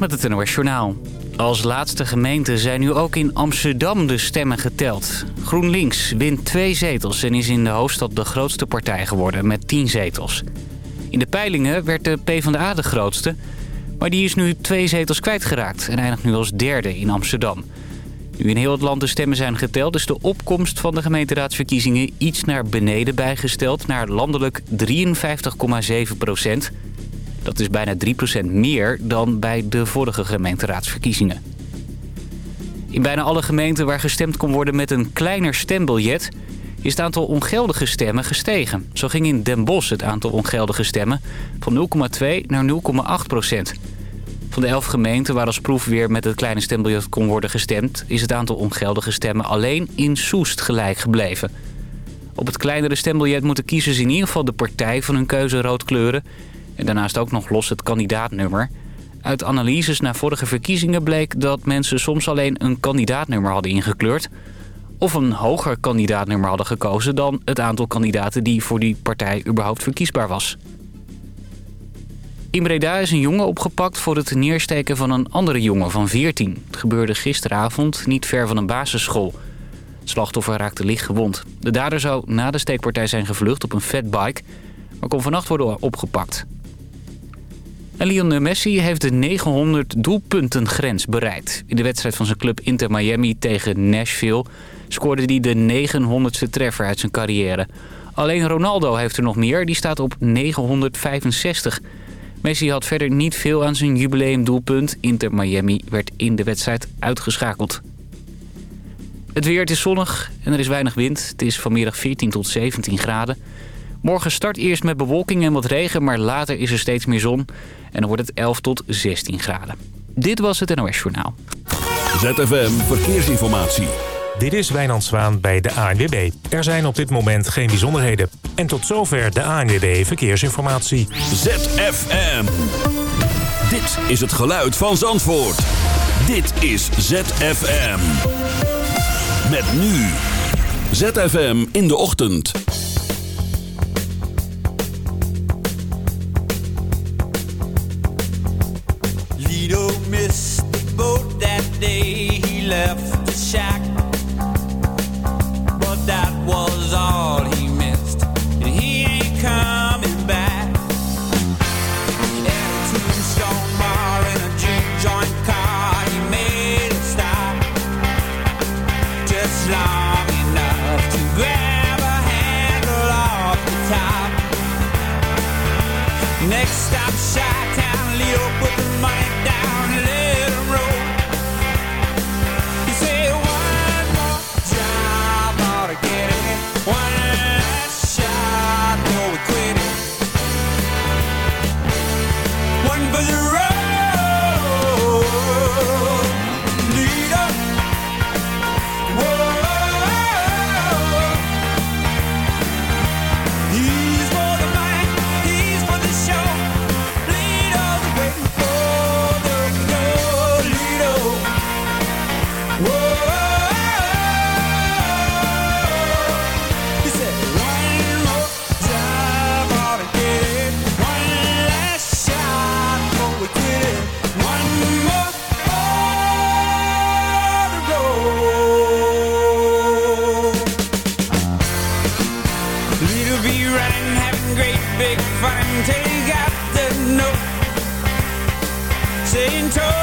met het NOS Journaal. Als laatste gemeente zijn nu ook in Amsterdam de stemmen geteld. GroenLinks wint twee zetels en is in de hoofdstad de grootste partij geworden met tien zetels. In de peilingen werd de PvdA de grootste, maar die is nu twee zetels kwijtgeraakt... en eindigt nu als derde in Amsterdam. Nu in heel het land de stemmen zijn geteld... is de opkomst van de gemeenteraadsverkiezingen iets naar beneden bijgesteld... naar landelijk 53,7 procent... Dat is bijna 3% meer dan bij de vorige gemeenteraadsverkiezingen. In bijna alle gemeenten waar gestemd kon worden met een kleiner stembiljet... is het aantal ongeldige stemmen gestegen. Zo ging in Den Bosch het aantal ongeldige stemmen van 0,2 naar 0,8% Van de elf gemeenten waar als proef weer met het kleine stembiljet kon worden gestemd... is het aantal ongeldige stemmen alleen in Soest gelijk gebleven. Op het kleinere stembiljet moeten kiezers in ieder geval de partij van hun keuze rood kleuren... Daarnaast ook nog los het kandidaatnummer. Uit analyses naar vorige verkiezingen bleek dat mensen soms alleen een kandidaatnummer hadden ingekleurd... of een hoger kandidaatnummer hadden gekozen dan het aantal kandidaten die voor die partij überhaupt verkiesbaar was. In Breda is een jongen opgepakt voor het neersteken van een andere jongen van 14. Het gebeurde gisteravond niet ver van een basisschool. Het slachtoffer raakte licht gewond. De dader zou na de steekpartij zijn gevlucht op een fatbike... maar kon vannacht worden opgepakt. En Lionel Messi heeft de 900 doelpunten grens bereikt. In de wedstrijd van zijn club Inter Miami tegen Nashville... scoorde hij de 900ste treffer uit zijn carrière. Alleen Ronaldo heeft er nog meer, die staat op 965. Messi had verder niet veel aan zijn jubileumdoelpunt. Inter Miami werd in de wedstrijd uitgeschakeld. Het weer, het is zonnig en er is weinig wind. Het is vanmiddag 14 tot 17 graden. Morgen start eerst met bewolking en wat regen, maar later is er steeds meer zon. En dan wordt het 11 tot 16 graden. Dit was het NOS Journaal. ZFM Verkeersinformatie. Dit is Wijnand Zwaan bij de ANWB. Er zijn op dit moment geen bijzonderheden. En tot zover de ANWB Verkeersinformatie. ZFM. Dit is het geluid van Zandvoort. Dit is ZFM. Met nu. ZFM in de ochtend. Day. He left the shack, but that was all in tow.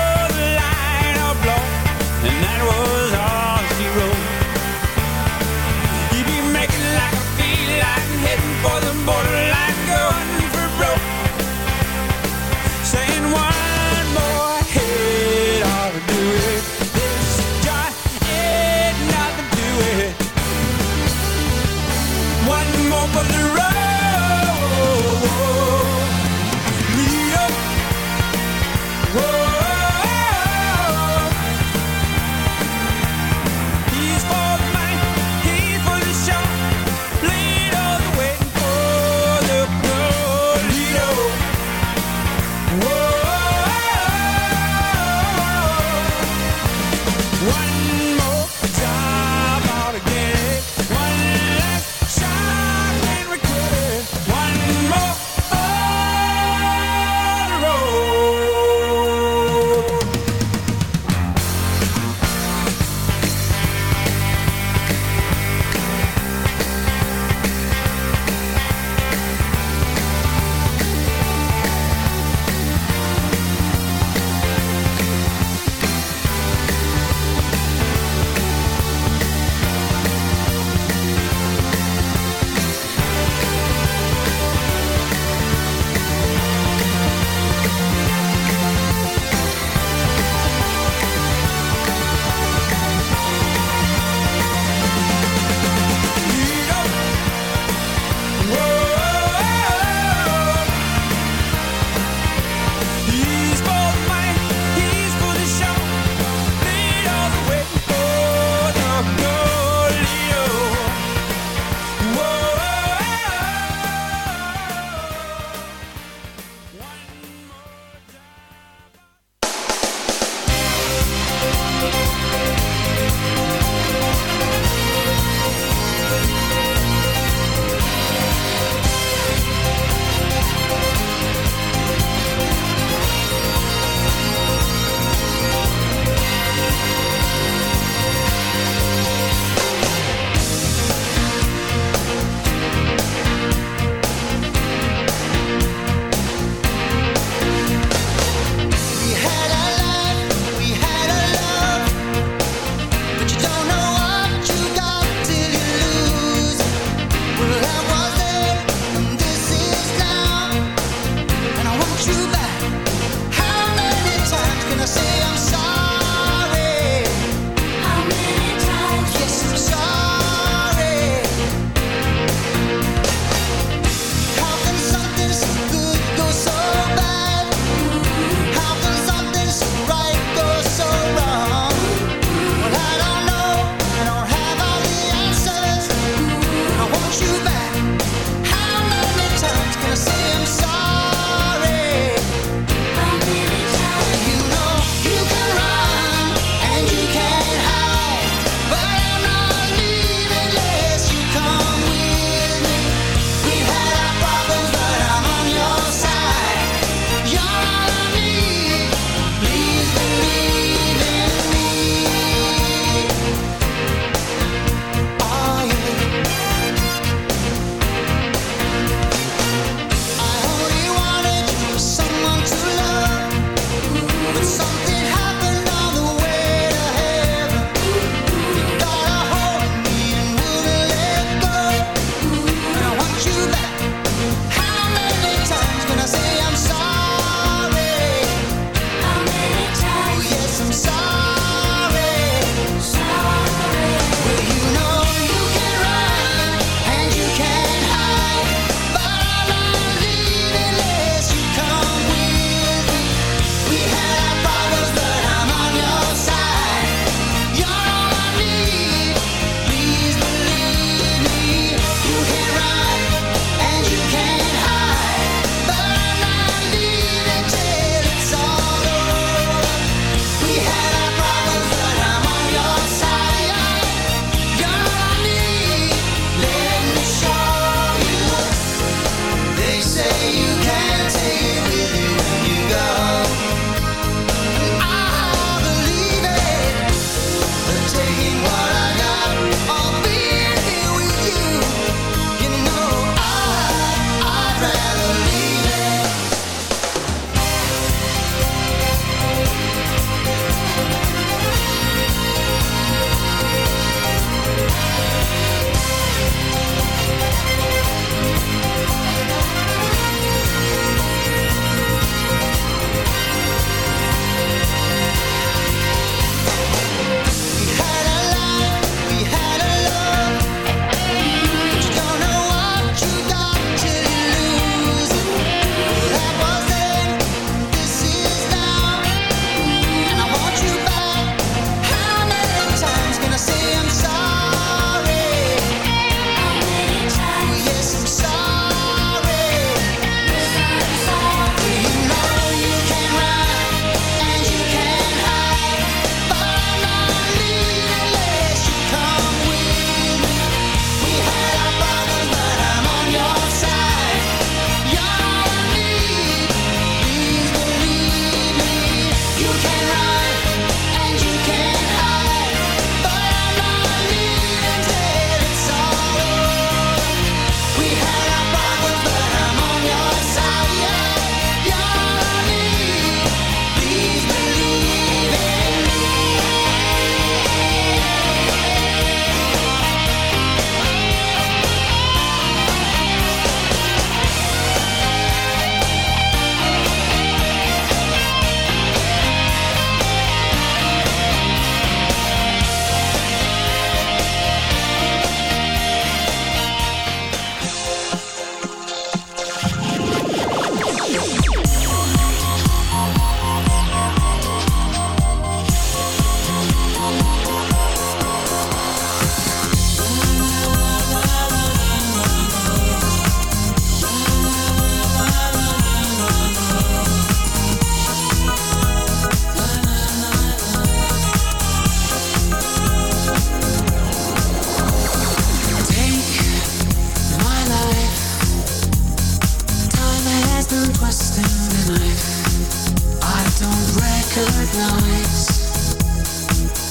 noise,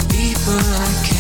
people I can.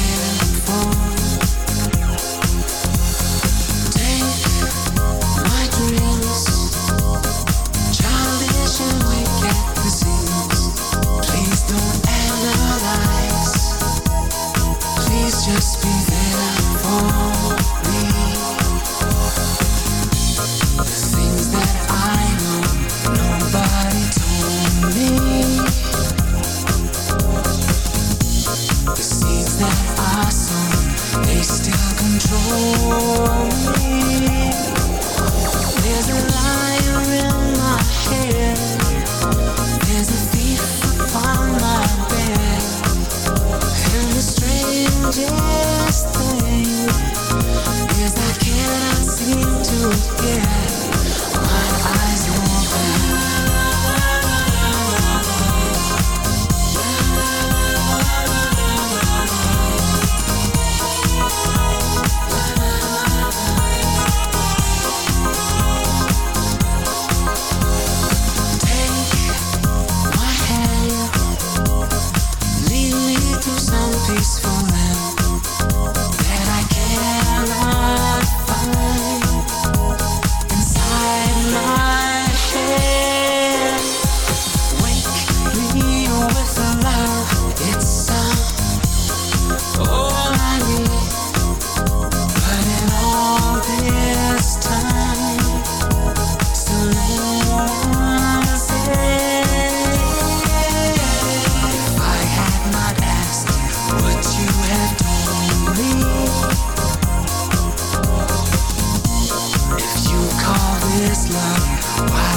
this love? Why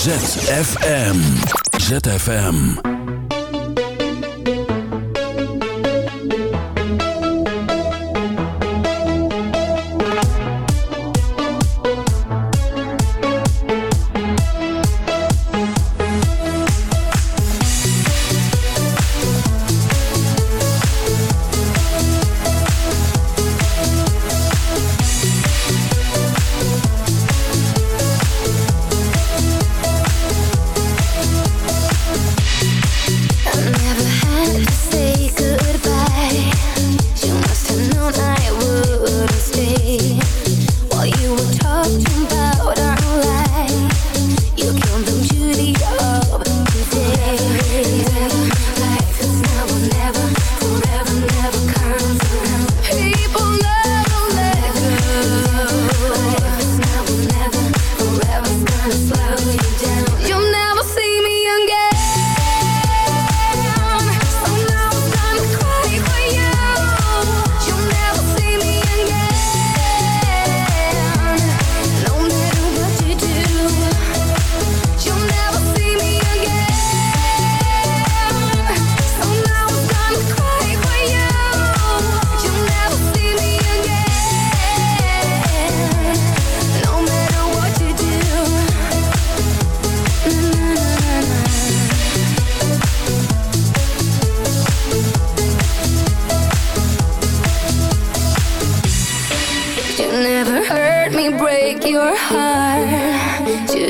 ZFM. ZFM.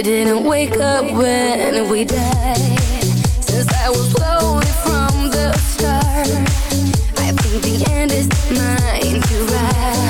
You didn't wake up when we died. Since I was loaded from the start I think the end is mine to ride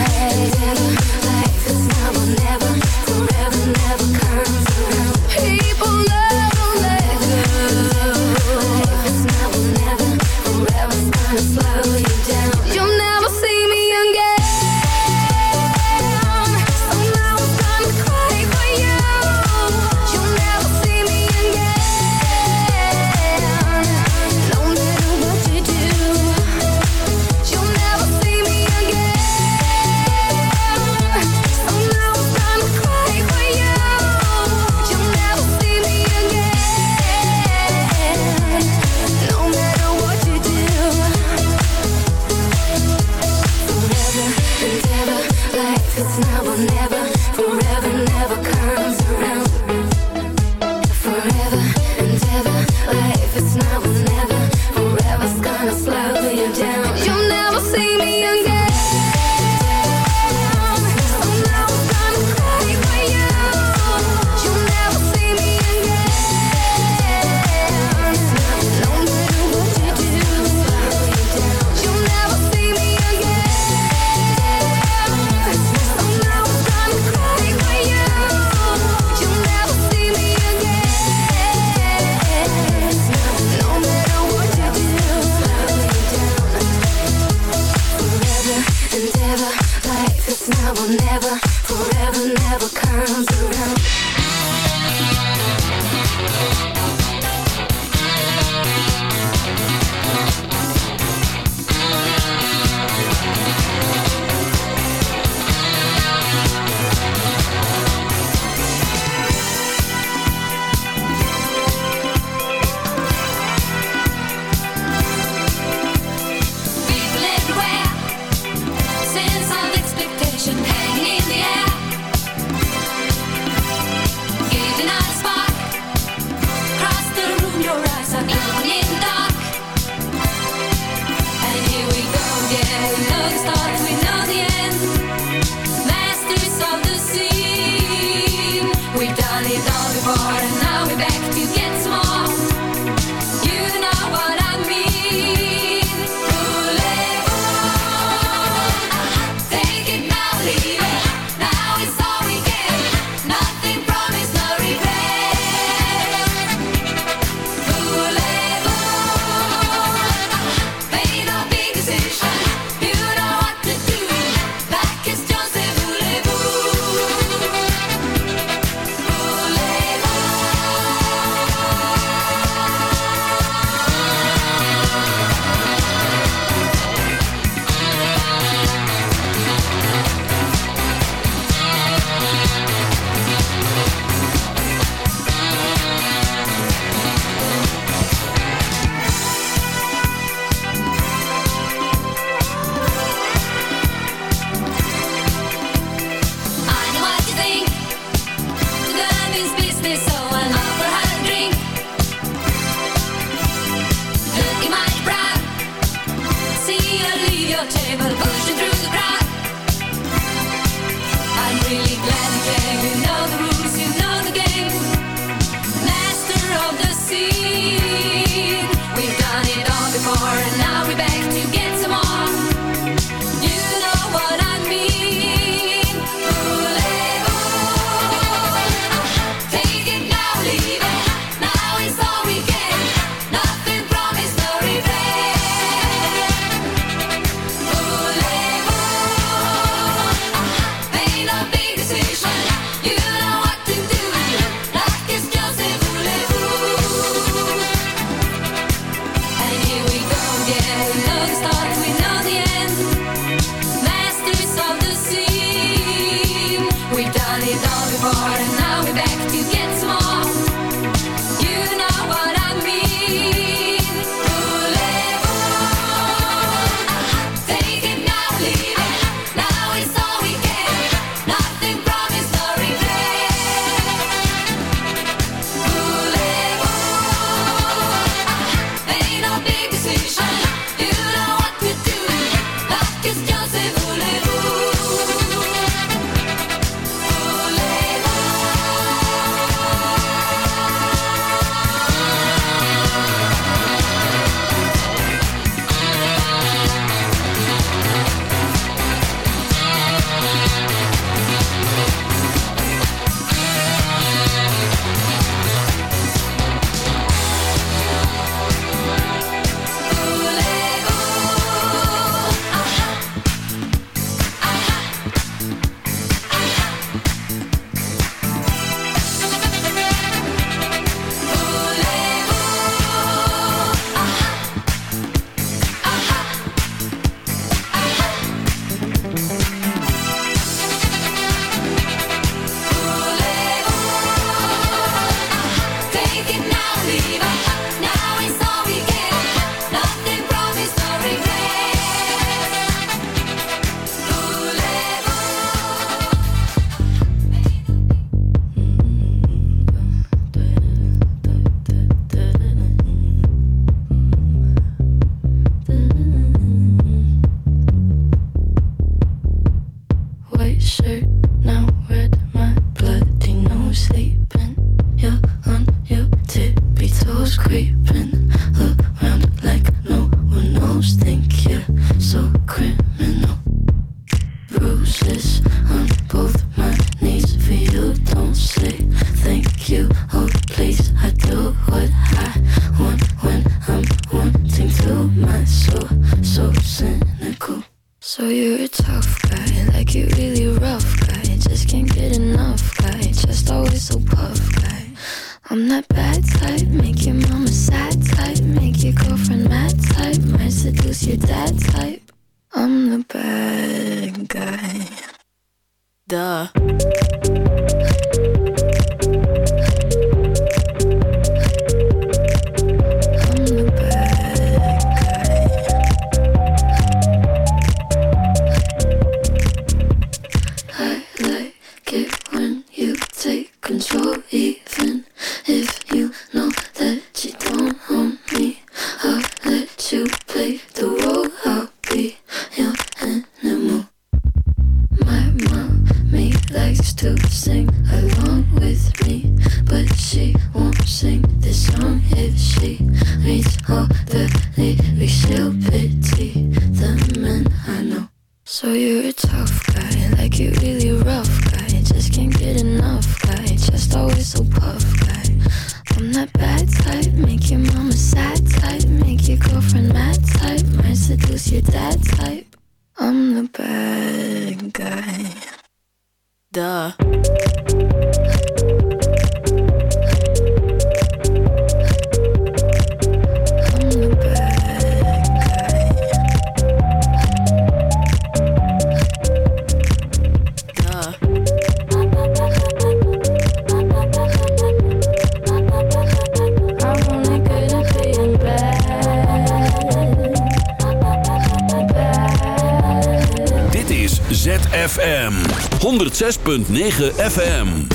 106.9 FM.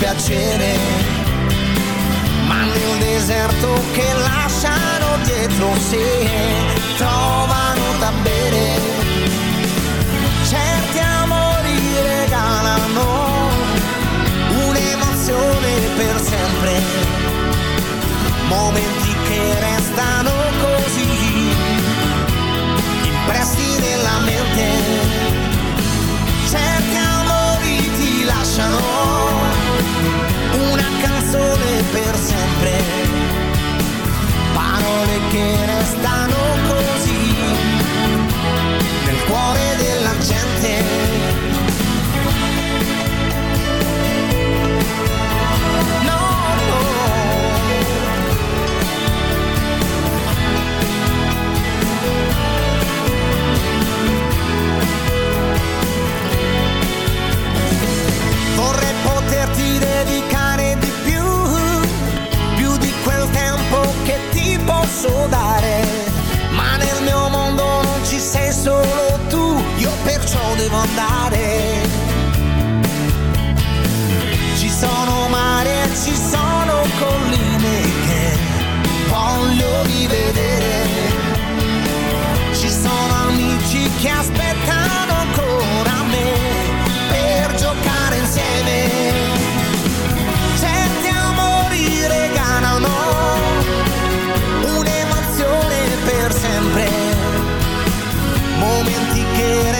dispiacere, ma nel deserto che lasciano dietro sé trovano da bere. Certi amori regalano un'emozione per sempre, momenti che restano così, impressi nella mente. looking at posso dare, ma nel mio mondo non ci sei solo tu, io perciò devo andare. Ci sono mari e ci sono colline che voglio rivedere, ci sono amici che aspettano get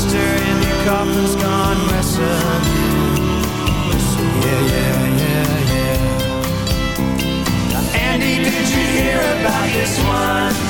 sister in your coffin's gone missing. Yeah, yeah, yeah, yeah. Now, Andy, did you hear about this one?